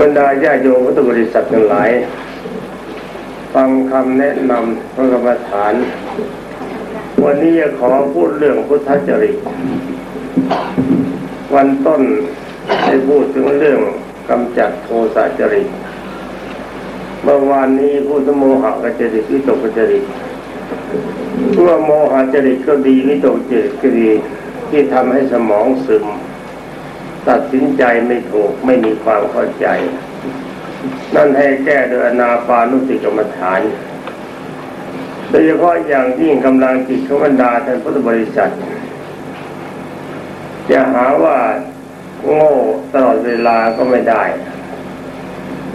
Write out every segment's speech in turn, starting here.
บรรดาญาโยมพุทธบริษัททั้งหลาย ฟังคำแนะนำพระกรรมฐาน วันนี้จะขอพูดเรื่องพุทธจริต วันต้นได้พูดถึงเรื่องกำจัดโทสะจริต เมื่อวานนี้พูดถึงโมหะกจริตวิตกจริตเมื่อโมหะจริตก็ดีวิตกจริตก็ดีที่ทำให้สมองซึม ตัดสินใจไม่ถูกไม่มีความเข้าใจ นั่นให้แก้โดยอนาปานุสติกรรมฐานโดยเฉพาะอย่างยิ่งกำลังจิตขบรรดาท่านพุทธบริษัทจะหาว่าโง่ตลอดเวลาก็ไม่ได้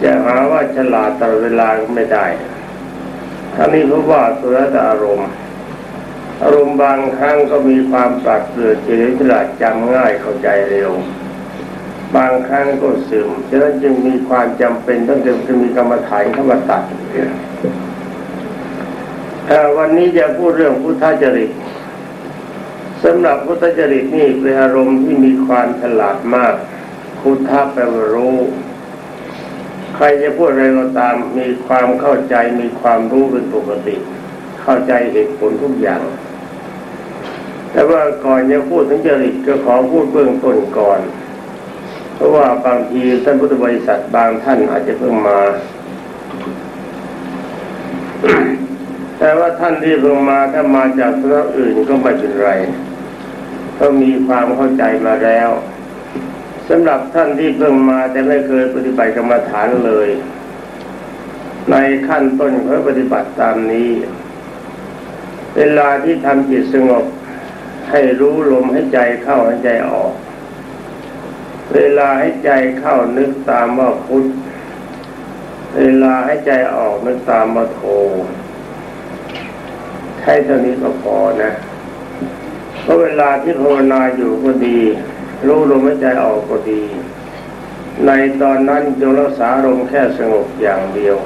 จะหาว่าฉลาดตลอดเวลาก็ไม่ได้ทั้งนี้เพราะว่าสุรตอารมณ์ อารมณ์บางครั้งก็มีความปราดเปรื่องเฉลียวฉลาดจำง่ายเข้าใจเร็ว บางครั้งก็ซึมฉะนั้นจึงมีความจำเป็นต้องจะมีกรรมฐานเข้ามาตัดวันนี้จะพูดเรื่องพุทธจริตสำหรับพุทธจริตนี่เป็นอารมณ์ที่มีความฉลาดมาก พุทธะแปลว่ารู้ ใครจะพูดอะไรก็ตามมีความเข้าใจมีความรู้เป็นปกติ เข้าใจเหตุผลทุกอย่าง แต่ว่าก่อนจะพูดถึงจริตก็ขอพูดเบื้องต้นก่อน เพราะว่าบางทีท่านพุทธบริษัทบางท่านอาจจะเพิ่งมา แต่ว่าท่านที่เพิ่งมาถ้ามาจากสำนักอื่นก็ไม่เป็นไร ก็มีความเข้าใจมาแล้วสำหรับท่านที่เพิ่งมาแต่ไม่เคยปฏิบัติกรรมฐานเลย ในขั้นต้นเขาปฏิบัติตามนี้ เวลาที่ทำจิตสงบให้รู้ลมให้ใจเข้าให้ใจออก เวลาให้ใจเข้านึกตามว่าพุทธเวลาให้ใจออกนึกตามว่าโทใช้เท่านี้ก็พอนะเพราะเวลาที่ภาวนาอยู่ก็ดี รู้ลมหายใจออกก็ดี ในตอนนั้นจงรักษาลมแค่สงบอย่างเดียว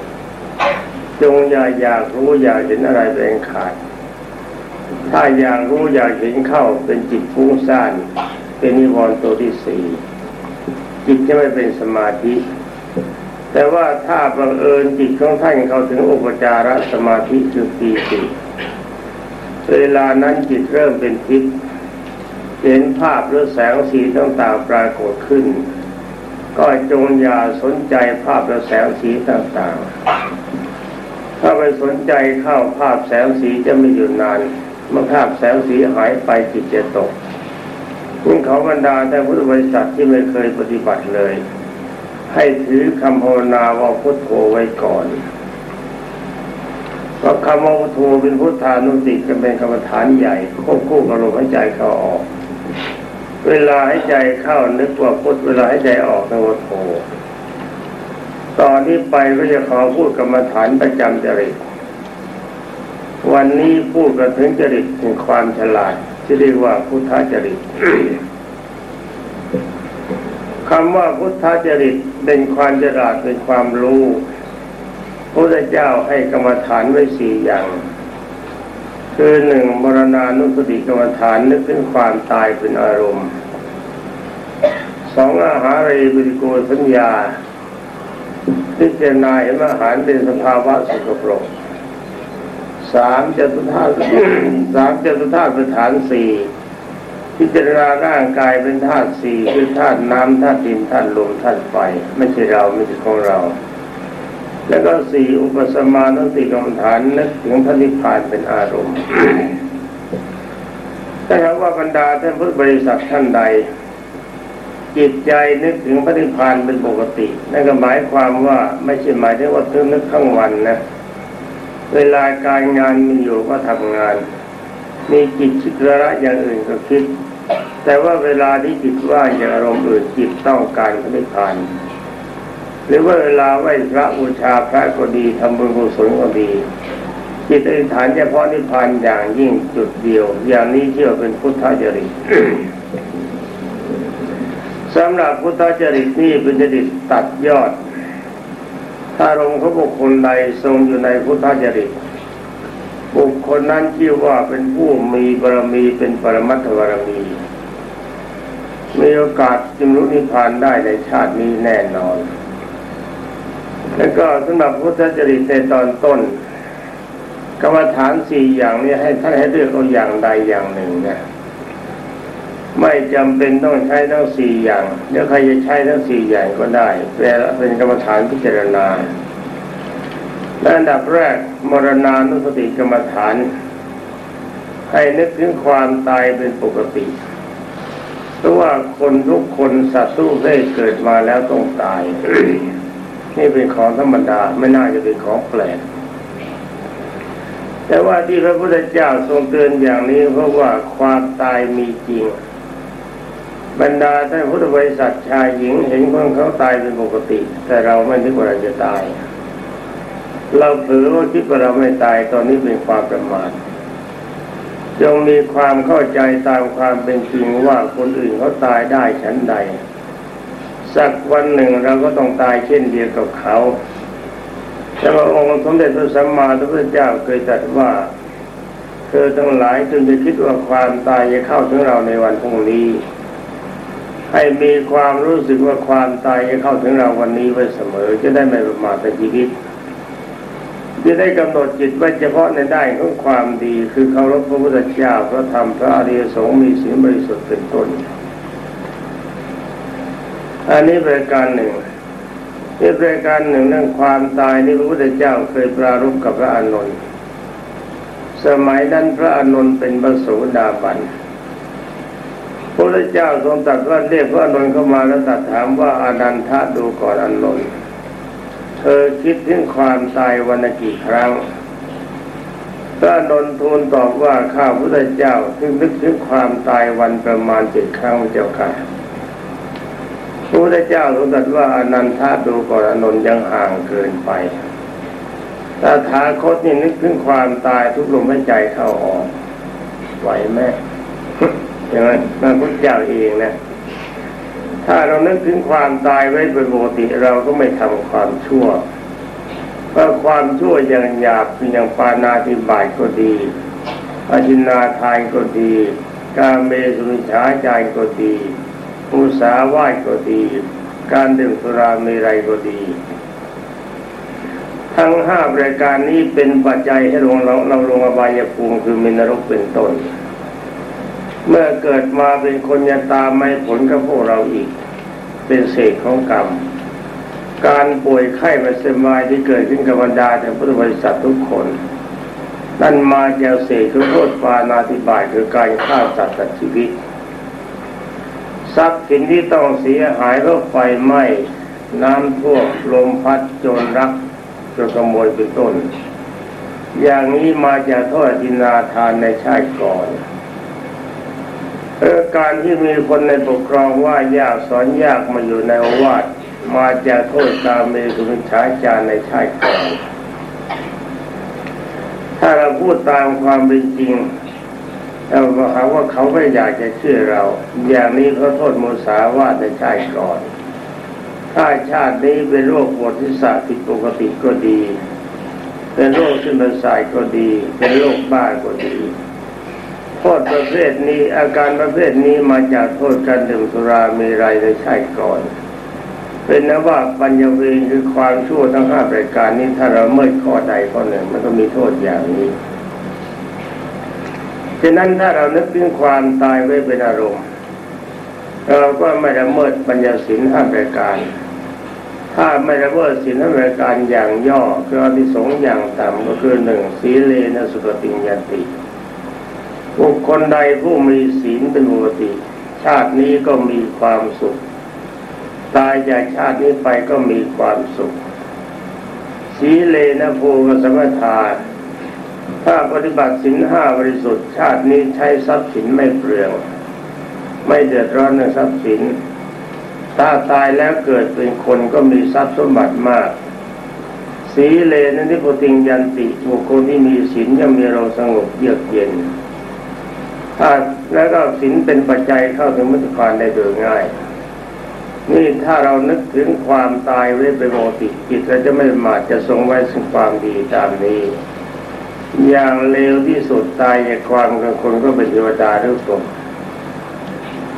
จงอย่าอยากรู้อยากเห็นอะไรเป็นขาด ถ้าอยากรู้อยากเห็นเข้าเป็นจิตฟุ้งซ่านเป็นนิวรณ์ตัวที่สี่ จิตจะไม่เป็นสมาธิ แต่ว่าถ้าบังเอิญจิตของท่านเข้าถึงอุปจารสมาธิคือปีติเวลานั้นจิตเริ่มเป็นทิพย์เห็นภาพหรือแสงสีต่างๆปรากฏขึ้น ก็จงอย่าสนใจภาพและแสงสีต่างๆ ถ้าไปสนใจเข้าภาพแสงสีจะไม่อยู่นาน เมื่อภาพแสงสีหายไปจิตจะตก นี่เขาบรรดาแต่พุทธบริษัทที่ไม่เคยปฏิบัติเลย ให้ถือคำภาวนาว่าพุทโธไว้ก่อนเพราะคำว่าพุทโธเป็นพุทธานุสติจะเป็นกรรมฐานใหญ่ควบคู่กับลมหายใจเข้าออก เวลาหายใจเข้านึกว่าพุทเวลาหายใจออกนึกว่าโธตอนนี้ไปก็จะขอพูดกรรมฐานประจำจริตวันนี้พูดกันถึงจริตถึงความฉลาด ที่เรียกว่าพุทธจริตคำว่าพุทธจริตเป็นความฉลาดเป็นความรู้พระเจ้าให้กรรมฐานไว้สี่อย่าง คือหนึ่งมรณานุสติกรรมฐานนึกถึงความตายเป็นอารมณ์สองอาหารเรบิโกสัญญาพิจารณาเห็นอาหารเป็นสภาวะสกปรก สามจตุธาตุสามจตุธาตุประฐานสี่พิจารณาร่างกายเป็นธาตุสี่คือธาตุน้ำธาตุดินธาตุลมธาตุไฟไม่ใช่เราไม่ใช่ของเรา แล้วก็สี่อุปสมานติกรรมฐานนึกถึงพระนิพพานเป็นอารมณ์ถ้าหากว่าบรรดาท่านพุทธบริษัทท่านใด จิตใจนึกถึงพระนิพพานเป็นปกติ นั่นก็หมายความว่าไม่ใช่หมายถึงว่าเพิ่งนึกทั้งวันนะ เวลาการงานมีอยู่ก็ทำงาน มีจิตคิดระอย่างอื่นก็คิด แต่ว่าเวลาที่จิตว่าอย่างอารมณ์อื่นจิตต้องการพระนิพพาน หรือว่าเวลาไหว้พระบูชาพระก็ดีทำบุญกุศลก็ดีจิตอธิษฐานเฉพาะนิพพานอย่างยิ่งจุดเดียว อย่างนี้เชื่อเป็นพุทธจริตสำหรับพุทธจริตนี่เป็นจริตตัดยอด ถ้าลงเขาบุคคลใดทรงอยู่ในพุทธจริตบุคคลนั้นชื่อว่าเป็นผู้มีบารมีเป็นปรมัตถบารมี มีโอกาสจึงรู้นิพพานได้ในชาตินี้แน่นอน แล้วก็สำหรับพุทธจริตในตอนต้นกรรมฐานสี่อย่างนี้ให้ท่านให้เลือกเอาอย่างใดอย่างหนึ่งนะ ไม่จำเป็นต้องใช้ทั้งสี่อย่างเดี๋ยวใครจะใช้ทั้งสี่อย่างก็ได้แต่เป็นกรรมฐานพิจารณาอันดับแรกมรณานุสติกรรมฐาน ให้นึกถึงความตายเป็นปกติเพราะว่าคนทุกคนสัตว์ทุกเพศเกิดมาแล้วต้องตาย นี่เป็นของธรรมดาไม่น่าจะเป็นของแปลกแต่ว่าที่พระพุทธเจ้าทรงเตือนอย่างนี้เพราะว่าความตายมีจริง บรรดาท่านพุทธบริษัทชายหญิงเห็นคนเขาตายเป็นปกติ แต่เราไม่นึกว่าเราจะตาย เราเผลอว่าคิดว่าเราไม่ตายตอนนี้เป็นความประมาทจงมีความเข้าใจตามความเป็นจริงว่าคนอื่นเขาตายได้ฉันใด สักวันหนึ่งเราก็ต้องตายเช่นเดียวกับเขาแต่พระองค์สมเด็จพระสัมมาสัมพุทธเจ้าเคยตรัสว่าเธอทั้งหลายจงจะคิดว่าความตายจะเข้าถึงเราในวันพรุ่งนี้ ให้มีความรู้สึกว่าความตายจะเข้าถึงเราวันนี้ไว้เสมอ จะได้ไม่ประมาทในชีวิตจะได้กำหนดจิตไว้เฉพาะในได้ของความดี คือเคารพพระพุทธเจ้าพระธรรมพระอริยสงฆ์มีศีลบริสุทธิ์เป็นต้น อันนี้บริการหนึ่งนี่บริการหนึ่งเรื่องความตายนี่พระพุทธเจ้าเคยปรารภกับพระอานนท์สมัยนั้นพระอานนท์เป็นพระโสดาบัน ธเจ้าทรงตรัสว่าเรียกพระอานนท์เข้ามาแล้วตรัสถามว่าอานันทะดูก่อนอานนท์เธอคิดถึงความตายวันกี่ครั้งพระนนทูลตอบว่าข้าพุทธเจ้าทึงนึกถึงความตายวันประมาณเจ็ดครั้งเจ้าค่ะพระพุทธเจ้าทรงตรัสว่าอนันทาดูก่อนอนนยังห่างเกินไปถ้าถาคตนี่นึกถึงความตายทุกลมหายใจเข้าออกไหวไหม อย่างนั้นพระพุทธเจ้าเองนะถ้าเรานึกถึงความตายไว้เป็นปกติเราก็ไม่ทำความชั่วเพราะความชั่วอย่างหยาบอย่างปานาธิบายก็ดีอาจินาทานก็ดี การเมสุนิชาจายก็ดีอุสาไหวก็ดี การดื่มสุราเมรัยก็ดี ทั้งห้ารายการนี้เป็นปัจจัยให้ลงเราเราลงอบายภูมิคือมินรกเป็นต้น เมื่อเกิดมาเป็นคนยาตาไม่ผลกับพวกเราอีก เป็นเศษของกรรม การป่วยไข้ไม่สบายที่เกิดขึ้นกับบรรดาแต่พุทธบริษัททุกคนนั่นมาจากเศษคือโทษปานาธิบายคือการฆ่าสัตว์ตัดชีวิต ทรัพย์สินที่ต้องเสียหายเพราะไฟไหม้น้ำท่วมลมพัดโจรรักจนขโมยเป็นต้น อย่างนี้มาจากโทษจินาทานในชาติก่อน เออการที่มีคนในปกครองว่ายากสอนยากมาอยู่ในอวาดมาจากโทษตามเมตุนชาจารในชาติก่อนถ้าเราพูดตามความเป็นจริงเราก็หาว่าเขาไม่อยากจะเชื่อเรา อย่างนี้เขาโทษมุสาวาทในชาติก่อน ถ้าชาตินี้เป็นโรคปวดที่สาผิดปกติก็ดี เป็นโรคขึ้นประสาก็ดี เป็นโรคบ้าก็ดี โทษประเภทนี้อาการประเภทนี้มาจากโทษการดื่มสุรามีไรในชาติก่อน เป็นนะว่าปัญญเวงคือความชั่วทั้งห้ารายการนี้ถ้าเราเมื่อข้อใดข้อหนึ่งมันก็มีโทษอย่างนี้ฉะนั้นถ้าเรานึกถึงความตายไว้เป็นอารมณ์เราก็ไม่ละเมิดปัญญาสินห้ารายการ ถ้าไม่ละเมิดสินห้ารายการอย่างย่อคืออธิสงอย่างต่ำก็คือหนึ่งสีเลนะสุขติยันติ บุคคลใดผู้มีศีลเป็นปกติ ชาตินี้ก็มีความสุข ตายจากชาตินี้ไปก็มีความสุข สีเลนะภูกสมทาถ้าปฏิบัติสินห้าบริสุทธิ์ ชาตินี้ใช้ทรัพย์สินไม่เปลือง ไม่เดือดร้อนในทรัพย์สิน ถ้าตายแล้วเกิดเป็นคนก็มีทรัพย์สมบัติมาก สีเลนะนิพติงยันติบุคคลที่มีศีลย่อมมีเราสงบเยือกเย็น ถ้าแล้วก็ศีลเป็นปัจจัยเข้าถึงมุตกรได้โดยง่าย นี่ถ้าเรานึกถึงความตายไว้เป็นโมติจิตเราจะไม่มาจะทรงไว้ซึ่งความดีตามนี้ อย่างเลวที่สุดตายจากความกับคนก็เป็นเทวดาทุกคน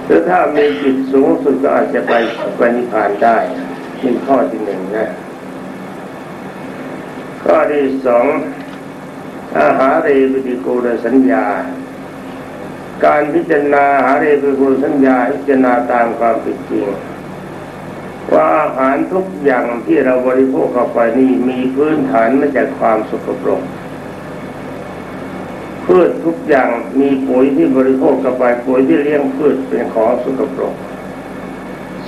หรือถ้ามีจิตสูงสุดก็อาจจะไปไปนิพพานได้นี่ข้อที่หนึ่งนะข้อที่สองอาหารเรปฏิกูลสัญญา การพิจารณาหาเรปฏิกูลสัญญาพิจารณาตามความเป็นจริงว่าอาหารทุกอย่างที่เราบริโภคเข้าไปนี่มีพื้นฐานมาจากความสกปรกพืชทุกอย่างมีปุ๋ยที่บริโภคเข้าไปปุ๋ยที่เลี้ยงพืชเป็นของสกปรก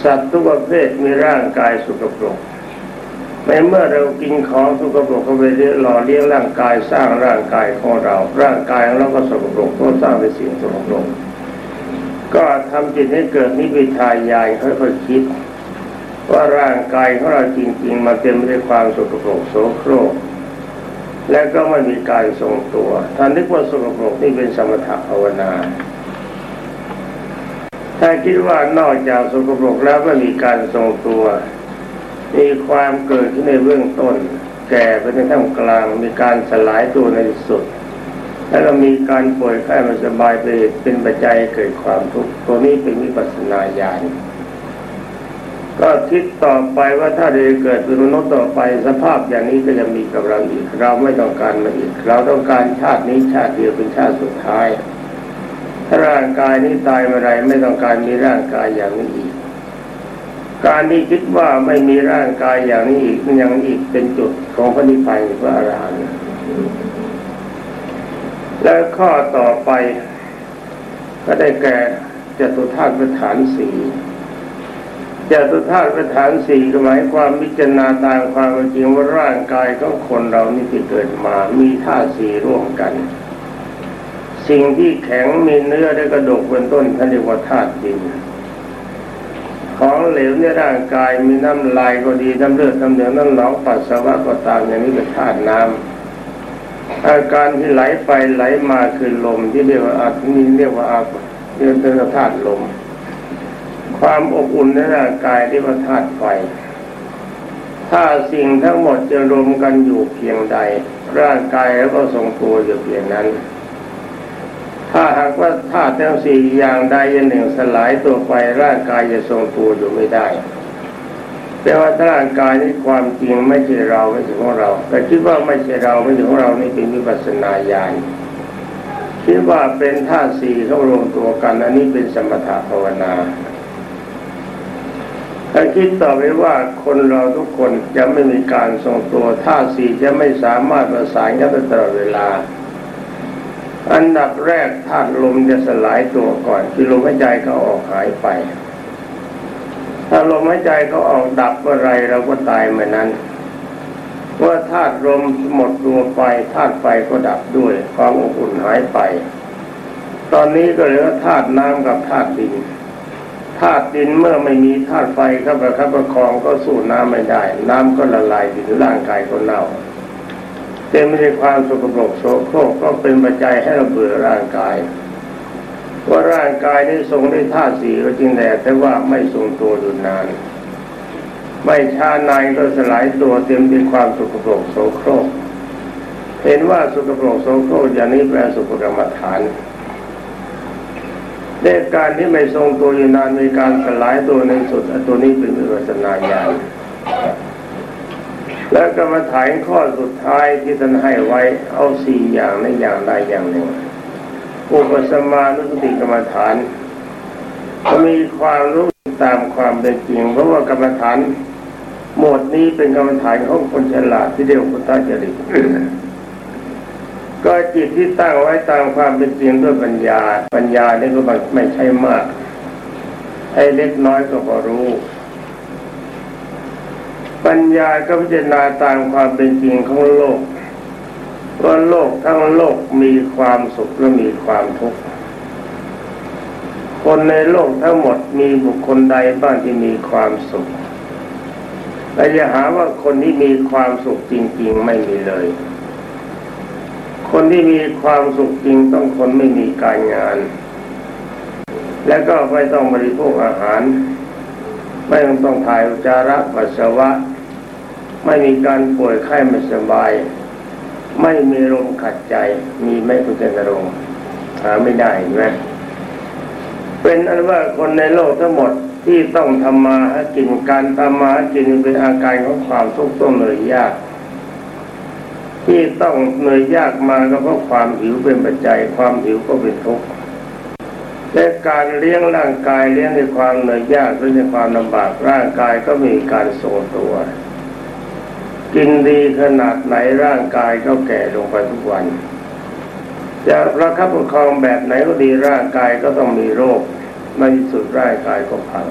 สัตว์ทุกประเภทมีร่างกายสกปรก ในเมื่อเรากินของสกปรกเข้าไปเลี้ยหล่อเลี้ยงร่างกายสร้างร่างกายของเรา ร่างกายของเราก็สกปรกก็สร้างเป็นสิ่งสกปรกก็ทำจิตให้เกิดนิพพานญาณค่อยๆคิด ว่าร่างกายของเราจริง ๆมันเต็มไปด้วยความสกปรกโสโครกและก็ไม่มีการทรงตัวท่านนึกว่าสกปรกนี่เป็นสมถะภาวนาถ้าคิดว่านอกจากสกปรกแล้วไม่มีการทรงตัว มีความเกิดขึ้นในเบื้องต้น แก่ไปในท่ามกลาง มีการสลายตัวในที่สุด แล้วก็มีการป่วยไข้ไม่สบายไปเป็นปัจจัยเกิดความทุกข์ตัวนี้เป็นวิปัสสนาญาณก็คิดต่อไปว่าถ้าเราเกิดเป็นมนุษย์ต่อไป สภาพอย่างนี้ก็จะมีกับเราอีก เราไม่ต้องการมาอีก เราต้องการชาตินี้ชาติเดียวเป็นชาติสุดท้าย ถ้าร่างกายนี้ตายเมื่อไรไม่ต้องการมีร่างกายอย่างนี้อีก การที่คิดว่าไม่มีร่างกายอย่างนี้อีกมันยังอีกเป็นจุดของพระนิพพานพระอรหันต์และข้อต่อไป ก็ได้แก่จตุธาตุประฐานสีจตุธาตุประฐานสี่หมายความพิจารณาตามความจริงว่าร่างกายของคนเรานี่ที่เกิดมา มีธาตุสีร่วมกัน สิ่งที่แข็งมีเนื้อและกระดูกเป็นต้นท่านเรียกว่าธาตุดิน ของเหลวในร่างกายมีน้ำลายก็ดีน้ำเลือดน้ำเหลืองน้ำหนองปัสสาวะก็ตามอย่างนี้เป็นธาตุน้ำอาการที่ไหลไปไหลมาคือลมที่เรียกว่าอานี่เรียกว่าอาเรียกว่าธาตุลม ความอบอุ่นในร่างกายที่ว่าธาตุไฟ ถ้าสิ่งทั้งหมดจะรวมกันอยู่เพียงใด ร่างกายแล้วก็ทรงตัวอยู่เพียงนั้น ถ้าหากว่าธาตุทั้งสี่อย่างใดอย่างหนึ่งสลายตัวไปร่างกายจะทรงตัวอยู่ไม่ได้แปลว่าร่างกายนี้ความจริงไม่ใช่เราไม่ใช่ของเรา แต่คิดว่าไม่ใช่เราไม่ใช่ของเรานี่เป็นวิปัสสนาญาณคิดว่าเป็นธาตุสี่เขารวมตัวกันอันนี้เป็นสมถะภาวนาถ้าคิดต่อไปว่าคนเราทุกคนจะไม่มีการทรงตัวธาตุสี่จะไม่สามารถประสานกันตลอดเวลา อันดับแรกธาตุลมจะสลายตัวก่อน คือลมหายใจก็ออกหายไป ถ้าลมหายใจก็ออกดับเมื่อไรเราก็ตายเมื่อนั้นเมื่อธาตุลมหมดตัวไปธาตุไฟก็ดับด้วยความอบอุ่นหายไป ตอนนี้ก็เหลือธาตุน้ำกับธาตุดินธาตุดินเมื่อไม่มีธาตุไฟเข้าไปคับประคองก็สู้น้ำไม่ได้ น้ำก็ละลายดินร่างกายก็เน่า ต็มไปด้วยความสกปรกโสโครกก็เป็นปัจจัยให้เราเบื่อร่างกายว่าร่างกายนี้ทรงด้วยธาตุสีก็จริงแต่แต่ว่าไม่ทรงตัวอยู่นาน ไม่ช้านานก็สลายตัวเต็มด้วยความสกปรกโสโครก เห็นว่าสกปรกโสโครกอย่างนี้แปลสุภกรรมฐานในการที่ไม่ทรงตัวอยู่นานมีการสลายตัวในสุดตัวนี้เป็นวิปัสนาญาณ และกรรมฐานข้อสุดท้ายที่ท่านให้ไว้เอาสี่อย่างในอย่างใดอย่างหนึ่งอุปสมานุสติกรรมฐานมีความรู้ตามความเป็นจริง เพราะว่ากรรมฐานหมดนี้เป็นกรรมฐานของคนฉลาดที่เรียว่าพุทธจริตก็จิตที่ตั้งไว้ตามความเป็นจริงด้วยปัญญา ปัญญานี่ก็ไม่ใช่มากให้เล็กน้อยก็พอรู้ ปัญญาก็พิจารณาตามความเป็นจริงของโลกว่าโลกทั้งโลกมีความสุขและมีความทุกข์คนในโลกทั้งหมดมีบุคคลใดบ้างที่มีความสุขแต่จะหาว่าคนที่มีความสุขจริง ๆ ไม่มีเลย คนที่มีความสุขจริงต้องคนไม่มีการงาน และก็ไม่ต้องบริโภคอาหาร ไม่ต้องต้องถ่ายอุจจาระปัสสาวะ ไม่มีการป่วยไข้ไม่สบาย ไม่มีลมขัดใจ มีไม่คุณเจนรงหาไม่ได้ไหมเป็นอันว่าคนในโลกทั้งหมดที่ต้องทำมาหากินการทำมาหากินเป็นอาการของความทุกข์ต้องเลยยาก ที่ต้องเหนื่อยยากมาก็เพราะความหิวเป็นปัจจัย ความหิวก็เป็นทุกข์และการเลี้ยงร่างกายเลี้ยงในความเหนื่อยยากหรือในความลำบากร่างกายก็มีการทรงตัว กินดีขนาดไหนร่างกายก็แก่ลงไปทุกวันจะประคับประคองแบบไหนก็ดีร่างกายก็ต้องมีโรคในที่สุดร่างกายก็พัง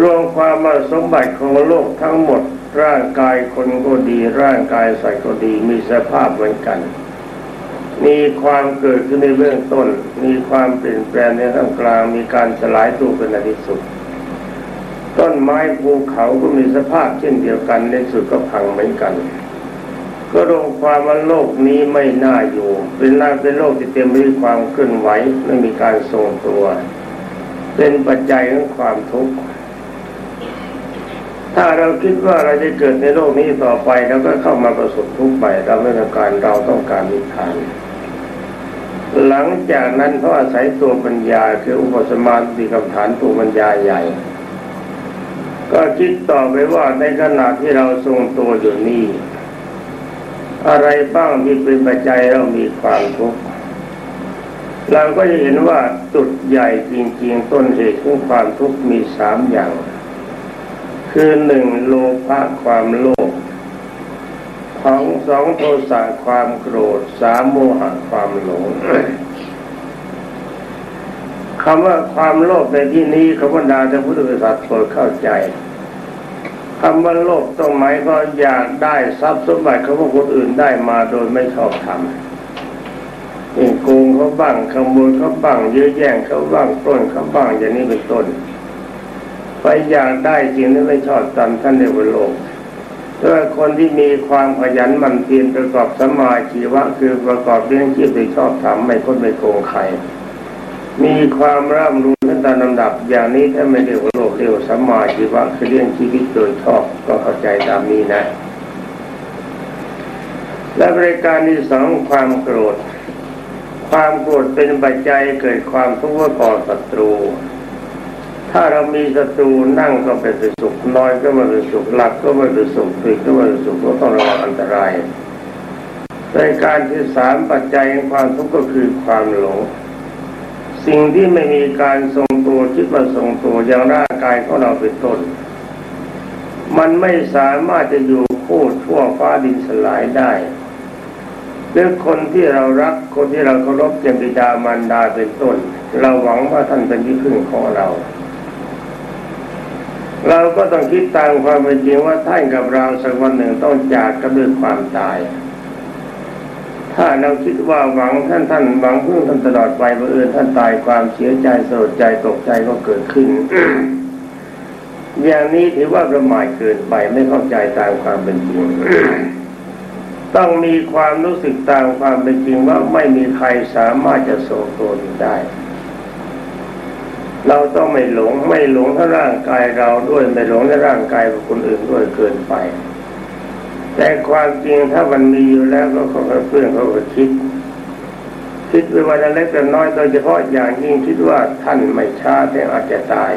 รวมความมาสมบัติของโลกทั้งหมด ร่างกายคนก็ดี ร่างกายใส่ก็ดีมีสภาพเหมือนกัน มีความเกิดขึ้นในเบื้องต้น มีความเปลี่ยนแปลงในท่ามกลางมีการสลายตัวเป็นที่สุด ต้นไม้ภูเขาก็มีสภาพเช่นเดียวกันในสุดก็พังเหมือนกัน ก็รวมความว่าโลกนี้ไม่น่าอยู่ เป็นน่าเป็นโลกที่เต็มไปด้วยความเคลื่อนไหวไม่มีการทรงตัว เป็นปัจจัยของความทุกข์ถ้าเราคิดว่าเราจะเกิดในโลกนี้ต่อไปเราก็เข้ามาประสบทุกข์ไปเราไม่ต้องการเราต้องการนิพพาน หลังจากนั้นเพราะอาศัยตัวปัญญาคืออุปสมาธิกรรมฐานตัวปัญญาใหญ่ ก็คิดต่อไปว่าในขณะที่เราทรงตัวอยู่นี้อะไรบ้างที่เป็นปัจจัยเรามีความทุกข์เราก็จะเห็นว่าจุดใหญ่จริงๆ ต้นเหตุของความทุกข์มีสามอย่าง คือหนึ่งโลภะความโลภของสองโทสะความโกรธสามโมหะความหลง คำว่าความโลภในที่นี้ขบรรดาจะพุทธบริษัทโปรดเข้าใจคำว่าโลภต้องหมายก็อยากได้ทรัพย์สมบัติเขาว่าคนอื่นได้มาโดยไม่ชอบทำเองโกงเขาบ้างขโมยเขาบ้างเยื้อแย่งเขาบ้างปล้นเขาบ้างอย่างนี้เป็นต้นไปอยากได้จริงที่ไม่ชอบตามท่านในวันโลกถ้าคนที่มีความขยันมั่นเพียรประกอบสมาชีวะคือประกอบเรื่องชีพโดยชอบทำไม่คนไม่โกงใคร มีความร่ำรู้ขั้นตามลำดับ อย่างนี้ถ้าไม่เรียกว่าโลกเรียกว่าสมาชีวะคือเรื่องชีวิตโดยชอบก็เข้าใจตามนี้นะ และบริการที่สองความโกรธ ความโกรธเป็นปัจจัยเกิดความทุกข์ก่อศัตรู ถ้าเรามีศัตรูนั่งก็เป็นสุขนอนก็ไม่เป็นสุขหลับก็ไม่เป็นสุขตื่นก็ไม่เป็นสุขก็ต้องระวังอันตรายในการที่สามปัจจัยของความทุกข์ก็คือความหลง สิ่งที่ไม่มีการทรงตัวคิดว่าทรงตัวอย่างร่างกายของเราเป็นต้น มันไม่สามารถจะอยู่คู่ทั่วฟ้าดินสลายได้หรือคนที่เรารักคนที่เราเคารพอย่างบิดามารดาเป็นต้น เราหวังว่าท่านเป็นที่พึ่งของเรา เราก็ต้องคิดตามความเป็นจริงว่าท่านกับเราสักวันหนึ่งต้องจากกันด้วยความตาย ถ้าเราคิดว่าหวังท่านท่านหวังเพึ่งท่านตลอดไปบังเอิญท่านตายความเสียใจสลดใจตกใจก็เกิดขึ้น อย่างนี้ถือว่าประมาทเกินไปไม่เข้าใจตามความเป็นจริงต้องมีความรู้สึกตามความเป็นจริงว่าไม่มีใครสามารถจะทรงตัวได้ เราต้องไม่หลงไม่หลงทั้งร่างกายเราด้วยไม่หลงในร่างกายของคนอื่นด้วยเกินไป แต่ความจริงถ้ามันมีอยู่แล้วก็เขาเพื่อนเขาก็คิด คิดไปวันเล็กแต่น้อยโดยเฉพาะอย่างยิ่งคิดว่าท่านไม่ช้าแต่อาจจะตาย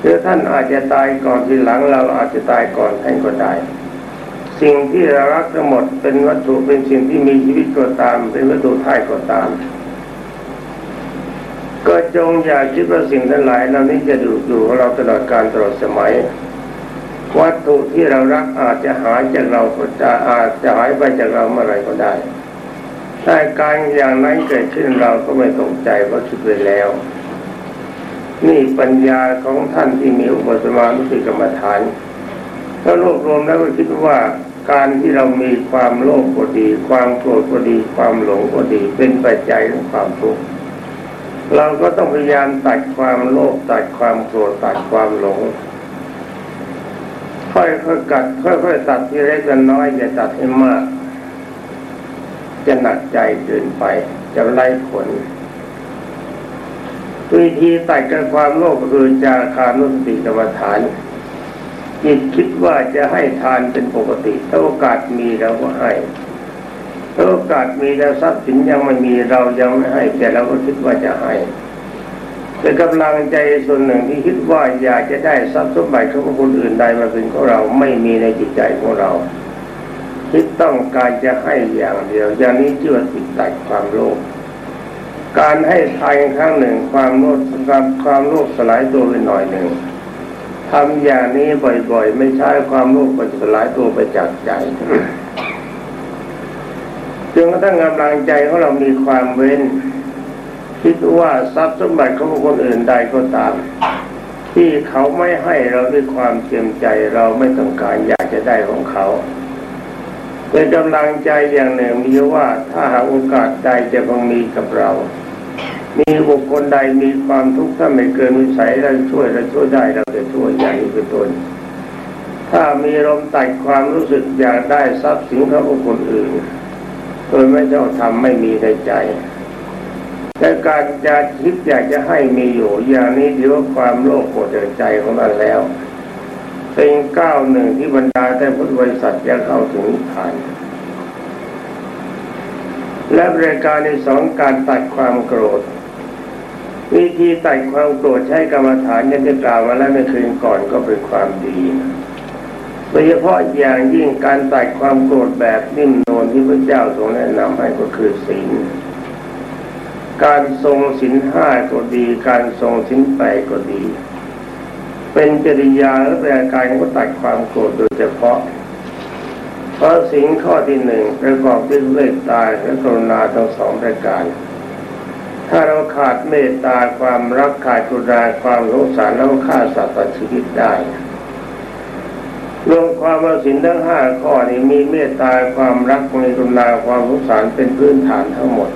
หรือท่านอาจจะตายก่อนทีหลังเราอาจจะตายก่อนท่านก็ได้สิ่งที่เรารักทั้งหมดเป็นวัตถุเป็นสิ่งที่มีชีวิตก็ตาม เป็นวัตถุท้ายก็ตาม ก็จงอย่าคิดว่าสิ่งทั้งหลายเหล่านี้จะอยู่อยู่ของเราตลอดการตลอดสมัย วัตถุที่เรารักอาจจะหายจากเราก็จะอาจจะหายไปจากเราเมื่อไรก็ได้ถ้าการอย่างนั้นเกิดขึ้นเราก็ไม่ตกใจเพราะคิดไปแล้ว นี่ปัญญาของท่านที่มีอุปสมาธิกรรมฐานถ้ารวบรวมแล้วก็คิดว่าการที่เรามีความโลภก็ดี ความโกรธก็ดี ความหลงก็ดี เป็นปัจจัยของความทุกข์เราก็ต้องพยายามตัดความโลภตัดความโกรธตัดความหลง ค่อยๆกัด ค่อยๆตัดที่เล็กกันน้อยอย่าตัดให้มาก จะหนักใจเกินไป จะไล่ผลวิธีตัดกันความโลภคือจาคานุสติกรรมฐานจิตคิดว่าจะให้ทานเป็นปกติถ้าโอกาสมีเราก็ให้ถ้าโอกาสมีแล้วทรัพย์สินยังไม่มีเรายังไม่ให้ แต่เราก็คิดว่าจะให้ แต่กำลังใจส่วนหนึ่งที่คิดว่าอยากจะได้ทรัพย์สมบัติของคนอื่นใดมาเป็นของเราไม่มีในจิตใจของเรา คิดต้องการจะให้อย่างเดียว อย่างนี้ชื่อว่าติดตัดความโลภการให้ทานครั้งหนึ่งความโลภความความโลภสลายตัวไปหน่อยหนึ่งทำอย่างนี้บ่อยๆ ไม่ใช่ความโลภก็จะสลายตัวไปจากใจจนกระทั่งกำลังใจของเรามีความเว้น คิดว่าทรัพย์สมบัติของคนอื่นใดก็ตาม ที่เขาไม่ให้เราด้วยความเต็มใจเราไม่ต้องการอยากจะได้ของเขาเป็นกำลังใจอย่างหนึ่งมีว่าถ้าหากโอกาสใดจะคงมีกับเรา มีบุคคลใดมีความทุกข์ถ้าไม่เกินวิสัยเราช่วยเราช่วยได้เราจะช่วยอย่างนี้เป็นต้นถ้ามีลมตัดความรู้สึกอยากได้ทรัพย์สินของบุคคลอื่น โดยไม่เจ้าทำไม่มีในใจ แต่การจะคิดอยากจะให้มีอยู่ อย่างนี้ถือว่าความโลภโกรธใจของเราแล้ว เป็นก้าวหนึ่งที่บรรดาแต่พุทธบริษัทจะเข้าถึงนิพพาน และบริการในสองการตัดความโกรธ วิธีตัดความโกรธใช้กรรมฐานยันได้กล่าวมาแล้วในคืนก่อนก็เป็นความดีโดยเฉพาะอย่างยิ่งการตัดความโกรธแบบนิ่มนวลที่พระเจ้าทรงแนะนำให้ก็คือศีล การทรงศีลห้าก็ดี การทรงศีลแปก็ดี เป็นจริยาและเป็นอาการของตัดความโกรธโดยเฉพาะ เพราะสิ่งข้อที่หนึ่งประกอบด้วยเมตตาและกรุณาทั้งสองประการ ถ้าเราขาดเมตตาความรักขาดกรุณาความสงสารแล้วฆ่าสัตว์ตัดชีวิตได้รวมความว่าสินทั้งห้าข้อนี้มีเมตตาความรักมีกรุณาความสงสารเป็นพื้นฐานทั้งหมด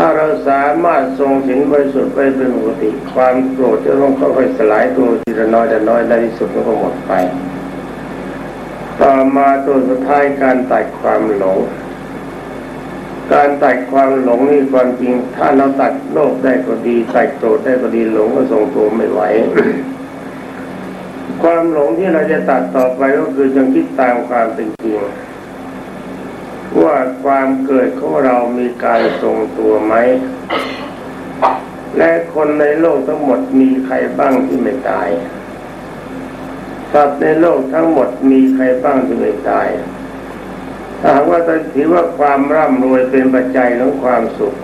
ถ้าเราสามารถทรงสินบริสุทธิ์ไปเป็นปกติ ความโกรธจะต้องค่อยๆสลายตัวทีละน้อยแต่น้อยในที่สุดมันก็หมดไป ต่อมาตัวสุดท้ายการตัดความหลง การตัดความหลงนี่ความจริง ถ้าเราตัดโลภได้ก็ดีตัดโกรธได้ก็ดีหลงก็ทรงตัวไม่ไหวความหลงที่เราจะตัดต่อไปก็คือจงคิดตามความเป็นจริง ว่าความเกิดของเรามีการทรงตัวไหม และคนในโลกทั้งหมดมีใครบ้างที่ไม่ตายสัตว์ในโลกทั้งหมดมีใครบ้างที่ไม่ตายถ้าหากว่าจะถือว่าความร่ำรวยเป็นปัจจัยของความสุข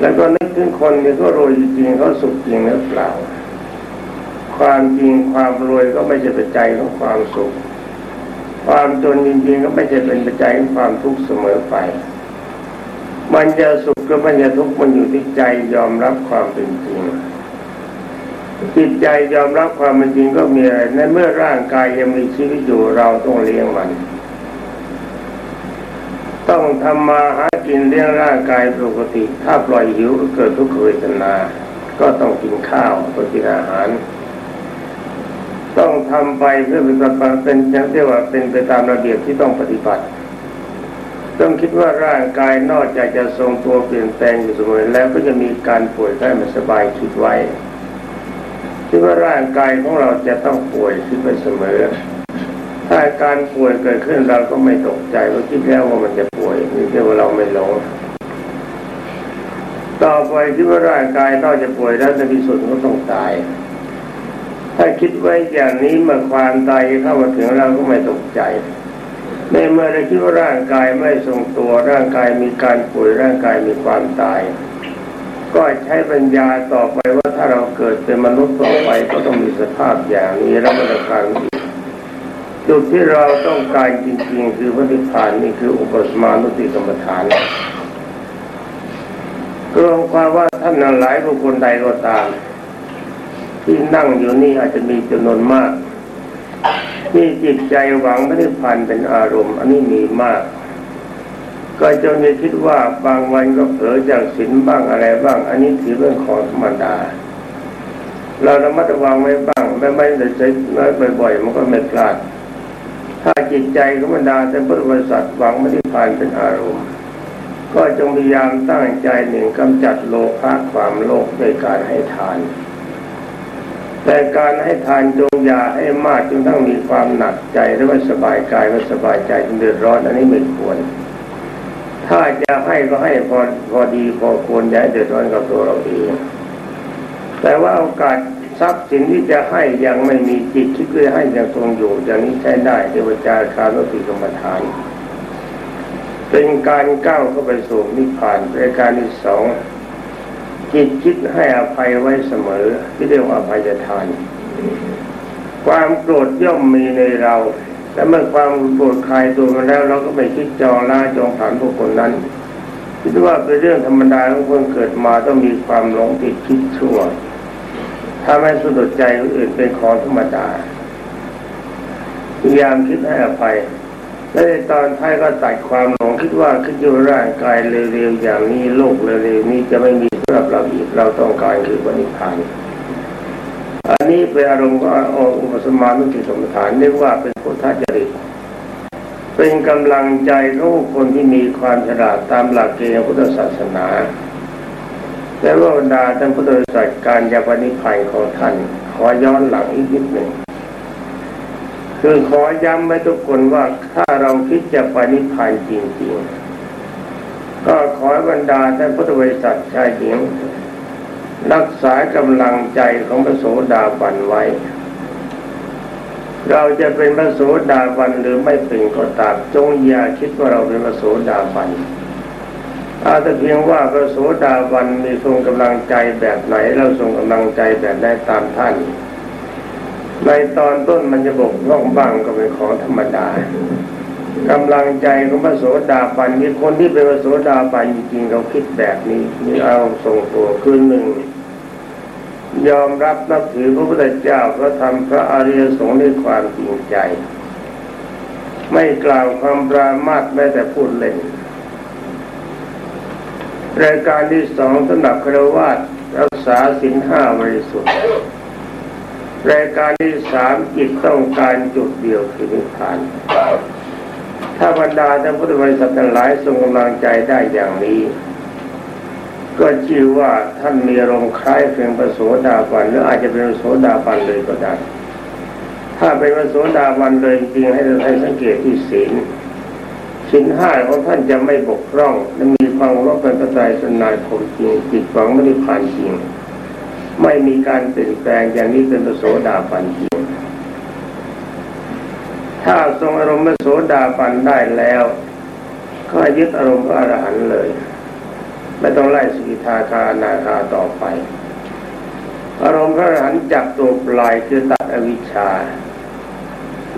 แล้วก็นึกถึงคนที่เขารวยจริงเขาสุขจริงหรือเปล่า ความจริงความรวยก็ไม่ใช่ปัจจัยของความสุข ความจนจริงๆก็ไม่ใช่เป็นปัจจัยของความทุกข์เสมอไป มันจะสุขก็มันจะทุกข์มันอยู่ที่ใจยอมรับความเป็นจริง จิตใจยอมรับความเป็นจริงก็มีอะไรในเมื่อร่างกายยังมีชีวิตอยู่เราต้องเลี้ยงมัน ต้องทำมาหากินเลี้ยงร่างกายปกติ ถ้าปล่อยหิวก็เกิดทุกขเวทนา ก็ต้องกินข้าวต้องกินอาหาร ต้องทำไปเพื่อเป็นเป็นอย่างที่ว่าเป็นไปตามระเบียบที่ต้องปฏิบัติ ต้องคิดว่าร่างกายนอกจากจะทรงตัวเปลี่ยนแปลงอยู่เสมอแล้วก็จะมีการป่วยไข้ไม่สบายคิดไว้คิดว่าร่างกายของเราจะต้องป่วยคิดไปเสมอ ถ้าการป่วยเกิดขึ้นเราก็ไม่ตกใจเพราคิดแล้วว่ามันจะป่วยนี่เรียกว่าเราไม่หลงต่อไปคิดว่าร่างกายนอกจากป่วยแล้วในที่สุดก็ต้องตาย ถ้าคิดไว้อย่างนี้เมื่อความตายเข้ามาถึงเราก็ไม่ตกใจในเมื่อเราคิดว่าร่างกายไม่ทรงตัวร่างกายมีการป่วยร่างกายมีความตาย ก็ใช้ปัญญาต่อไปว่าถ้าเราเกิดเป็นมนุษย์ต่อไปก็ต้องมีสภาพอย่างนี้แล้วมันจะการอีกจุดที่เราต้องการจริงๆ คือพระนิพพานนี่คืออุปสมานุติกรรมฐานกรวมความว่าท่านนั้นหลายบุคคลใดก็ตาม ที่นั่งอยู่นี่อาจจะมีจำนวนมากที่จิตใจหวังพระนิพพานเป็นอารมณ์ อันนี้มีมาก ก็จงอย่าคิดว่าบางวันก็เผลอจากศีลบ้างอะไรบ้าง อันนี้ถือเรื่องของธรรมดา เราระมัดระวังไว้บ้างไม่ไม่ได้ใช้น้อยบ่อยๆมันก็ไม่พลาด ถ้าจิตใจของบรรดาแต่พุทธบริษัทหวังพระนิพพานเป็นอารมณ์ ก็จงพยายามตั้งใจหนึ่งกำจัดโลภะความโลภด้วยการให้ทาน แต่การให้ทานจงยาให้มากจนต้องมีความหนักใจและไม่สบายกายไม่สบายใจจนเดือดร้อนอันนี้ไม่ควร ถ้าจะให้ก็ให้พอพอดีพอควรอย่าเดือดร้อนกับตัวเราเองแต่ว่าโอกาสทรัพย์สินที่จะให้ยังไม่มีจิตคิดว่าให้ยังทรงอยู่อย่างนี้ใช้ได้เทวจาคานุติกรรมฐาน เป็นการก้าวเข้าไปสู่นิพพานรายการที่สอง จิตคิดให้อภัยไว้เสมอ ที่เรียกว่าอภัยทาน ความโกรธย่อมมีในเราแต่เมื่อความโกรธคลายตัวมาแล้วเราก็ไม่คิดจองล่าจองผ่านพวกคนนั้นคิดว่าเป็นเรื่องธรรมดาของคนเกิดมาต้องมีความหลงผิดคิดชั่วถ้าไม่สุดใจคนอื่นเป็นของธรรมดาพยายามคิดให้อภัยและในตอนท้ายก็ตัดความ คิดว่าคิดอยู่ร่างกายเร็วๆอย่างนี้โลกเร็วๆนี้จะไม่มีสำหรับเราอีกเราต้องการคือปณิพานอันนี้เป็นอารมณ์องอุปสมานุติสมฐานเรียกว่าเป็นพุทธจริตเป็นกำลังใจของคนที่มีความฉลาดตามหลักเกณฑ์พุทธศาสนาแต่ว่าบรรดาท่านพุทธบริษัทการยาปนิพันธ์ของท่านขอย้อนหลังอีกนิดหนึ่ง คือขอย้ำไว้ทุกคนว่าถ้าเราคิดจะปณิพันธ์จริงๆ ก็ขอบรรดาท่านพุทธบริษัทชายหญิง รักษากำลังใจของพระโสดาบันไว้ เราจะเป็นพระโสดาบันหรือไม่เป็นก็ตามจงอย่าคิดว่าเราเป็นพระโสดาบันอาจจะเพียงว่าพระโสดาบันมีทรงกำลังใจแบบไหน เราทรงกำลังใจแบบได้ตามท่าน ในตอนต้นมันจะบกพร่องบ้างก็เป็นของธรรมดากำลังใจของพระโสดาบันมีคนที่เป็นพระโสดาบันจริงๆเขาคิดแบบนี้มีเอาทรงตัวคือหนึ่งยอมรับนับถือพระพุทธเจ้าพระธรรมพระอริยสงฆ์ด้วยความจริงใจ ไม่กล่าวความปรามาสแม้แต่พูดเล่นรายการที่สองสำหรับครวาสรักษาสินห้าบริสุทธิ์ รายการที่สามจิตต้องการจุดเดียวคือนิพพาน ถ้าบรรดาท่านพุทธบริษัททั้งหลายทรงกำลังใจได้อย่างนี้ ก็ชื่อว่าท่านมีอารมณ์คล้ายเพียงพระโสดาบันหรืออาจจะเป็นพระโสดาบันเลยก็ได้ ถ้าเป็นพระโสดาบันเลยจริงให้ท่านสังเกตที่ศีลสินห้าของท่านจะไม่บกพร่องและมีความรบเป็นพระใจสนายคมจริงจิตฝังไม่ได้ผ่านจริง ไม่มีการเปลี่ยนแปลงอย่างนี้เป็นโสดาบันจริงถ้าทรงอารมณ์โสดาบันได้แล้ว ก็ยึดอารมณ์พระอรหันต์เลย ไม่ต้องไล่สกิทาคานาคาต่อไป อารมณ์พระอรหันต์จับตัวปลายคือตัดอวิชชา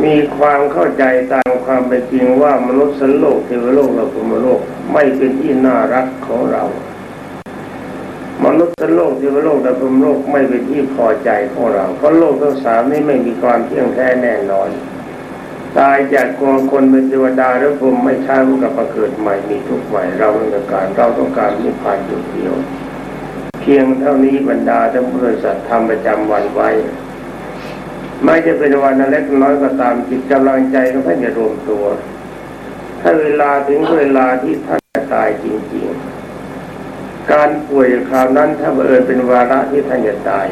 มีความเข้าใจตามความเป็นจริงว่ามนุษย์สันโลกเทวโลกและพรมโลกไม่เป็นที่น่ารักของเรา มนุษย์สันโลกเทวโลกและพรมโลกไม่เป็นที่พอใจของเรา เพราะโลกทั้งสามนี้ไม่มีความเที่ยงแท้แน่นอน ตายจากกองคนเป็นเทวดาหรือพรมไม่ช้ากับประเกิดใหม่มีทุกใหม่เราต้องการเราต้องการนิพพานจุดเดียว เพียงเท่านี้บรรดาท่านบริษัททำประจำวันไว้ไม่จะเป็นวันเล็กน้อยก็ตามจิตกำลังใจของท่านจะรวมตัว ถ้าเวลาถึงเวลาที่ท่านจะตายจริง ๆ การป่วยคราวนั้นถ้าเออเป็นวาระที่ท่านจะตาย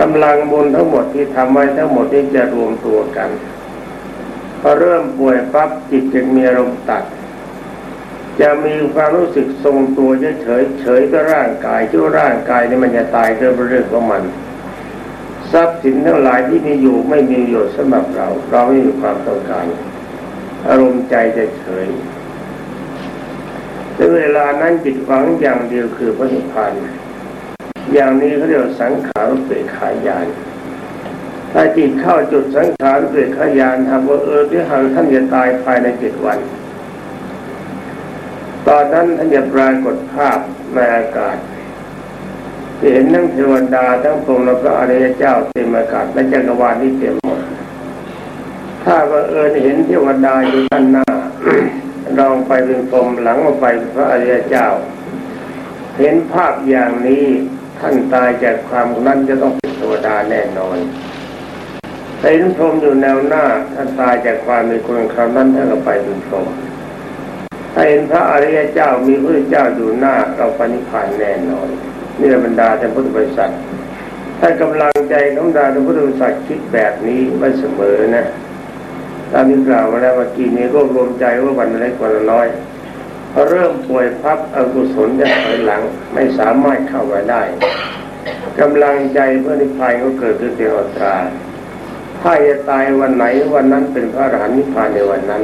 กำลังบุญทั้งหมดที่ทำไว้ทั้งหมดนี้จะรวมตัวกันพอเริ่มป่วยปั๊บจิตจะมีอารมณ์ตัด จะมีความรู้สึกทรงตัวเฉยเฉยก็ร่างกายชั่วร่างกายนี่มันจะตายก็เป็นเรื่องของมัน ทรัพย์สินทั้งหลายที่มีอยู่ไม่มีประโยชน์สำหรับเรา เราไม่มีความต้องการ อารมณ์ใจจะเฉย แต่เวลานั้นจิตฝังอย่างเดียวคือพระนิพพานอย่างนี้เขาเรียกสังขารเปรขายานถ้าจิตเข้าจุดสังขารเปรขายานทำว่าเออที่หางท่านจะตายภายในเจ็ดวัน ตอนนั้นท่านจะปรากฏภาพในอากาศเห็นทั้งเทวดาทั้งพรหมและพระอริยเจ้าเต็มอากาศในจักรวาลนี้เต็มหมดถ้าบังเอิญเห็นเทวดาอยู่ด้านหน้า ลองไปเป็นพรมหลังมาไปพระอริยเจ้า เห็นภาพอย่างนี้ท่านตายจากความนั้นจะต้องเป็นเทวดาแน่นอนเห็นพรมอยู่แนวหน้าท่านตายจากความมีคนคราวนั้นท่านก็ไปเป็นพรมถ้าเห็นพระอริยเจ้ามีพระเจ้าอยู่หน้าเราปณิพานแน่นอนนี่บรรดาท่านพุทธบริษัทถ้ากำลังใจของดาท่านพุทธบริษัทคิดแบบนี้ไม่เสมอนะ ตามที่กล่าวมาแล้วเมื่อกี้นี้รวบรวมใจว่าวันเล็กวันน้อย เริ่มป่วยพับอกุศลจะถอยหลังไม่สามารถเข้าไปได้กำลังใจเพื่อนิพพานก็เกิดขึ้นเป็นอัตราถ้าจะตายวันไหนวันนั้นเป็นพระอรหันต์นิพพานในวันนั้น